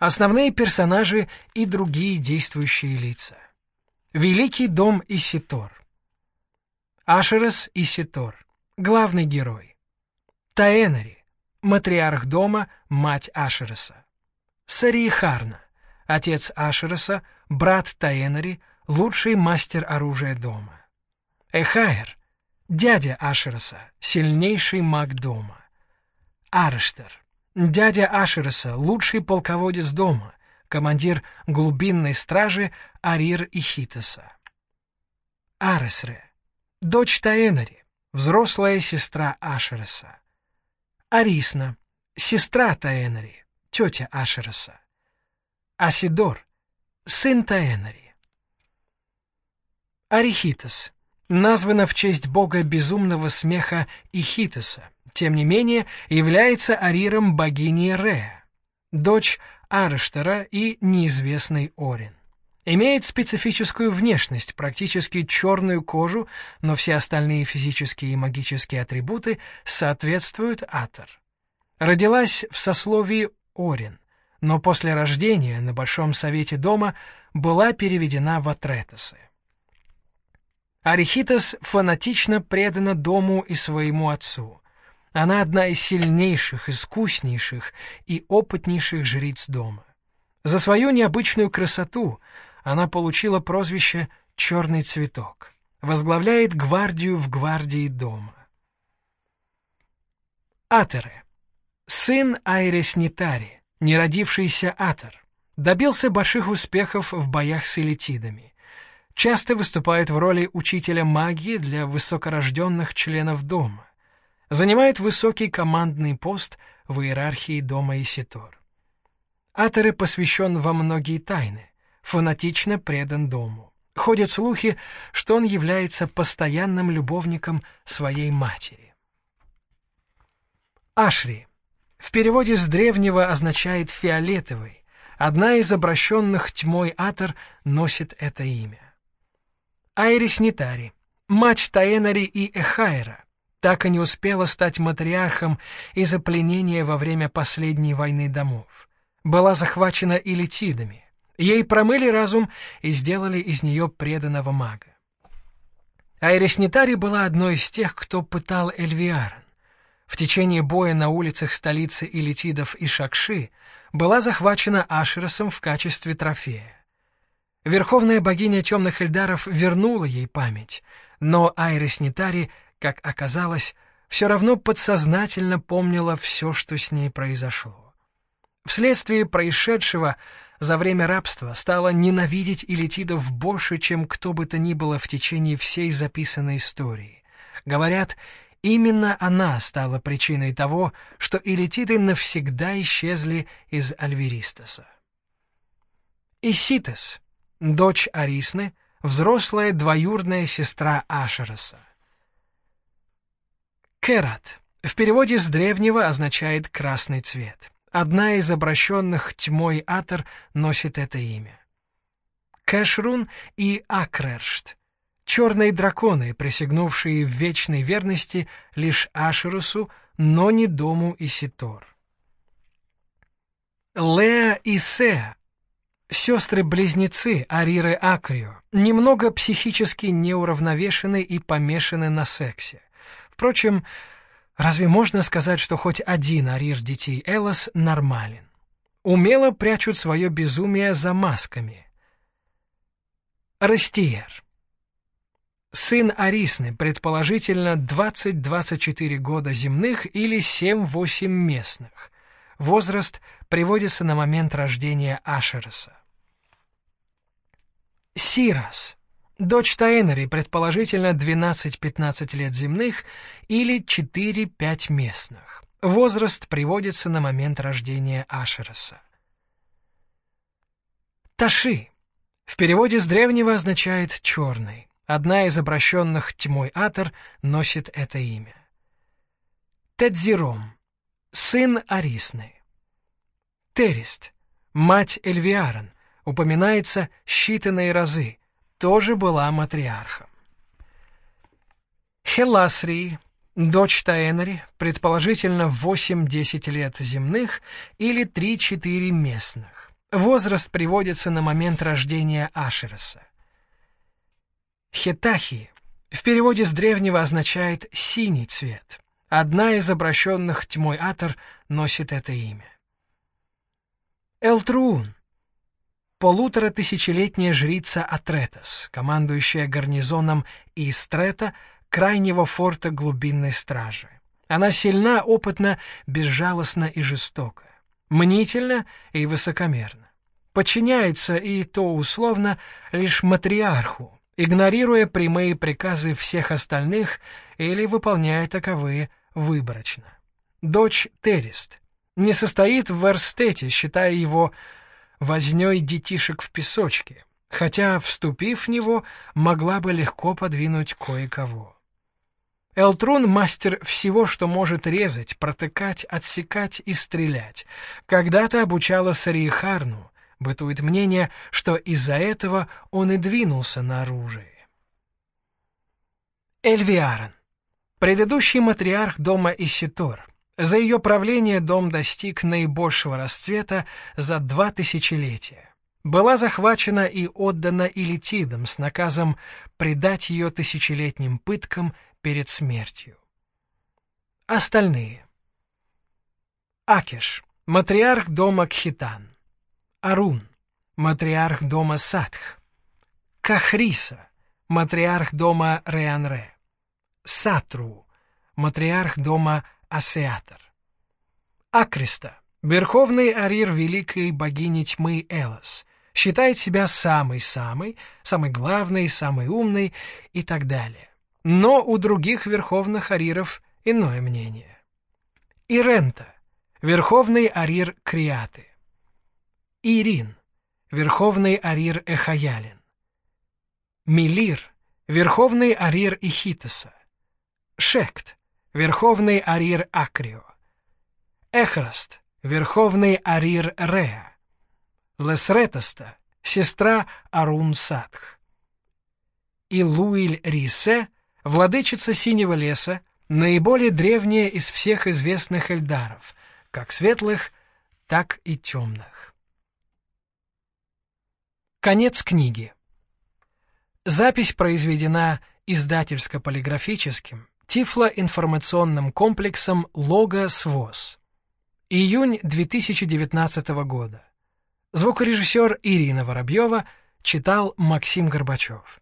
Основные персонажи и другие действующие лица. Великий дом Иситор. Ашерес Иситор. Главный герой. Таэнари. Матриарх дома, мать Ашереса. Сариихарна. Отец Ашереса, брат Таэнари, лучший мастер оружия дома. Эхайр. Дядя Ашереса, сильнейший маг дома. Арештер. Дядя Ашереса, лучший полководец дома, командир глубинной стражи Арир и Хитоса. Аресре. Дочь Таэнари, взрослая сестра Ашереса. Арисна. Сестра Таэнари, тетя Ашереса. Асидор. Сын Таэнари. Арихитос названа в честь бога безумного смеха Ихитоса, тем не менее является ариром богини Ре, дочь Арештера и неизвестный Орин. Имеет специфическую внешность, практически черную кожу, но все остальные физические и магические атрибуты соответствуют Атор. Родилась в сословии Орин, но после рождения на Большом Совете Дома была переведена в Атретосы. Арихитос фанатично предана дому и своему отцу. Она одна из сильнейших, искуснейших и опытнейших жриц дома. За свою необычную красоту она получила прозвище «Черный цветок». Возглавляет гвардию в гвардии дома. Атеры. Сын Айрис Нитари, неродившийся Атер, добился больших успехов в боях с элитидами часто выступает в роли учителя магии для высокорожденных членов дома. Занимает высокий командный пост в иерархии дома Иситор. Атеры посвящен во многие тайны, фанатично предан дому. Ходят слухи, что он является постоянным любовником своей матери. Ашри в переводе с древнего означает «фиолетовый». Одна из обращенных тьмой Атор носит это имя. Айрис Нитари, мать Таэнари и Эхайра, так и не успела стать матриархом из-за пленения во время последней войны домов. Была захвачена илитидами. Ей промыли разум и сделали из нее преданного мага. Айрис Нитари была одной из тех, кто пытал Эльвиарен. В течение боя на улицах столицы Илитидов и Шакши была захвачена Ашеросом в качестве трофея. Верховная богиня темных эльдаров вернула ей память, но Айрис Нитари, как оказалось, все равно подсознательно помнила все, что с ней произошло. Вследствие происшедшего за время рабства стала ненавидеть Илитидов больше, чем кто бы то ни было в течение всей записанной истории. Говорят, именно она стала причиной того, что Илитиды навсегда исчезли из Альверистоса. Иситес — дочь Арисны, взрослая двоюродная сестра Ашероса. Керат в переводе с древнего означает «красный цвет». Одна из обращенных тьмой Атор носит это имя. Кэшрун и Акрершт — черные драконы, присягнувшие в вечной верности лишь Ашерусу, но не дому Иситор. Леа и Сеа Сестры-близнецы Ариры Акрио немного психически неуравновешены и помешаны на сексе. Впрочем, разве можно сказать, что хоть один Арир детей Элос нормален? Умело прячут свое безумие за масками. Растиер. Сын Арисны, предположительно 20-24 года земных или 7-8 местных. Возраст приводится на момент рождения Ашереса. Сирас, дочь Таэнари, предположительно 12-15 лет земных или 4-5 местных. Возраст приводится на момент рождения Ашереса. Таши. В переводе с древнего означает «черный». Одна из обращенных тьмой Атор носит это имя. Тедзиром. Сын Арисны. Терист. Мать Эльвиарен упоминается считанные разы, тоже была матриархом. Хеласрии, дочь Таэнари, предположительно 8-10 лет земных или 3-4 местных. Возраст приводится на момент рождения Ашереса. Хетахи в переводе с древнего означает «синий цвет». Одна из обращенных тьмой Атор носит это имя. Элтруун — полутора тысячелетняя жрица Атретас, командующая гарнизоном Истрета, крайнего форта глубинной стражи. Она сильна, опытна, безжалостна и жестока, мнительна и высокомерна. Подчиняется, и то условно, лишь матриарху, игнорируя прямые приказы всех остальных или выполняя таковые выборочно. Дочь Терист не состоит в верстете, считая его вознёй детишек в песочке, хотя, вступив в него, могла бы легко подвинуть кое-кого. Элтрун — мастер всего, что может резать, протыкать, отсекать и стрелять. Когда-то обучала Сариихарну, бытует мнение, что из-за этого он и двинулся на оружие. Эльвиарен Предыдущий матриарх дома Иситор. За ее правление дом достиг наибольшего расцвета за два тысячелетия. Была захвачена и отдана Илитидам с наказом предать ее тысячелетним пыткам перед смертью. Остальные. Акиш, матриарх дома Кхитан. Арун, матриарх дома Садх. Кахриса, матриарх дома Реанре. Сатру, матриарх дома Асеатор. Акриста, верховный арир великой богини тьмы Элос, считает себя самый-самый, самый главный, самый умный и так далее. Но у других верховных ариров иное мнение. Ирента, верховный арир Криаты. Ирин, верховный арир Эхаялин. Милир, верховный арир Ихитоса. Шект, верховный арир Акрио. Эхраст, верховный арир Реа. Лесретоста, сестра Арун Садх. И Луиль Рисе, владычица Синего леса, наиболее древняя из всех известных эльдаров, как светлых, так и темных. Конец книги. Запись произведена издательско-полиграфическим Тифлоинформационным комплексом «Лого СВОЗ». Июнь 2019 года. Звукорежиссер Ирина Воробьева читал Максим Горбачев.